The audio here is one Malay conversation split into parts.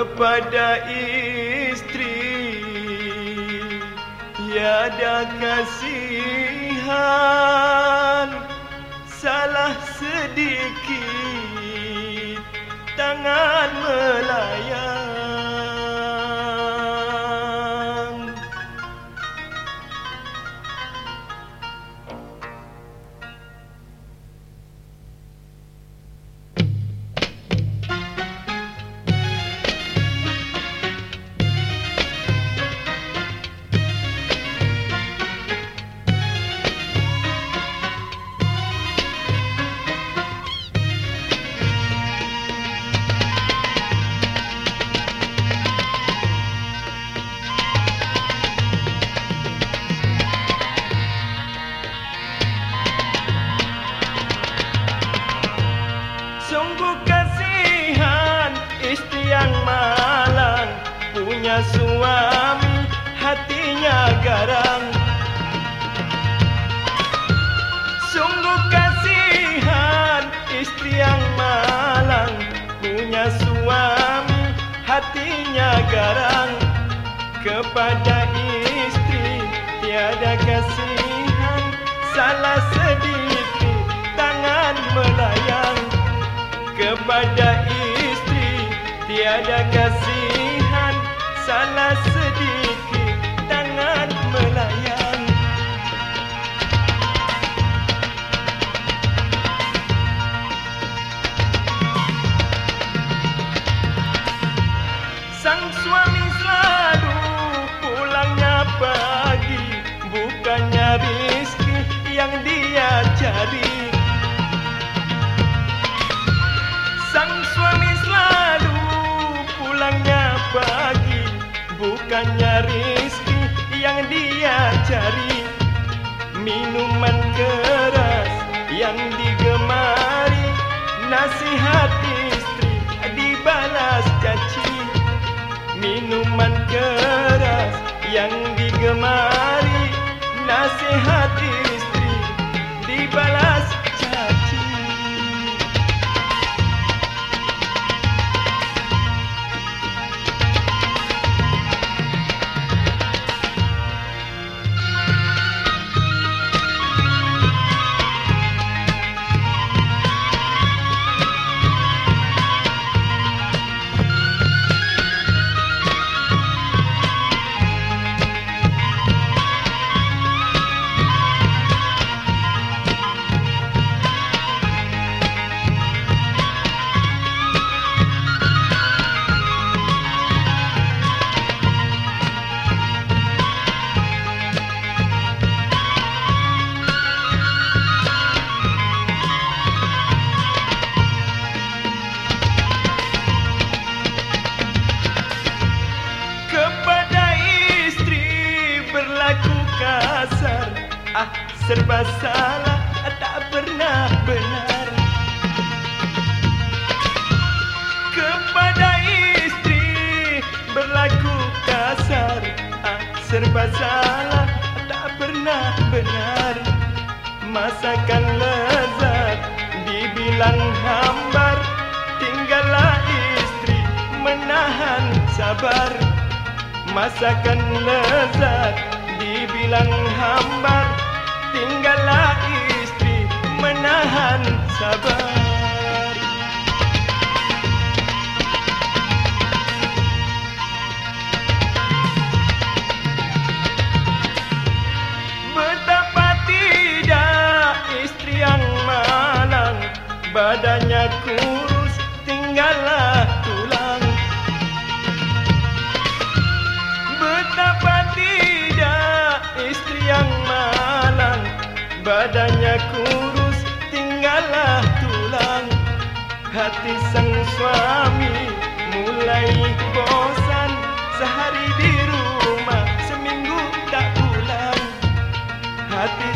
kepada istri. Tiada kasihan salah sedikit. Tangan melayang istri yang malang Punya suami hatinya garang. Sungguh kasihan istri yang malang Punya suami hatinya garang. Kepada tiada kasihan salah sedikit Minuman keras yang digemari. Nasihat istri dibalas caci. Minuman keras yang serba salah tak pernah benar. Kepada istri berlaku kasar ah serba salah tak pernah benar. Masakan lezat dibilang hambar tinggallah istri menahan sabar. Masakan lezat dibilang hambar Tinggallah istri menahan sabar. Betapa tidak istri yang malang Badannya kurus Hati sang suami. Mulai bosan Sehari di rumah seminggu tak pulang. Hati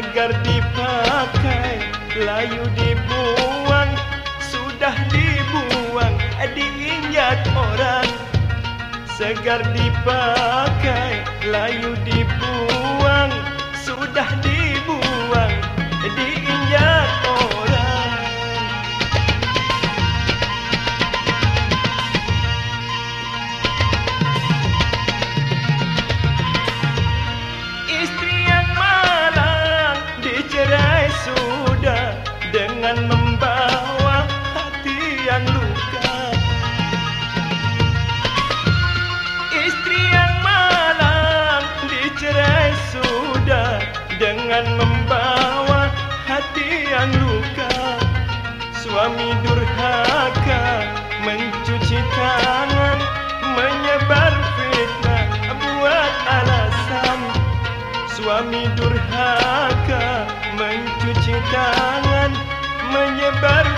Segar dipakai, layu dibuang Sudah dibuang, diinjak orang. Segar dipakai, layu dibuang Sudah dibuang, diinjak orang suami durhaka mencuci tangan menyebar fitnah buat alasan. Suami durhaka mencuci tangan menyebar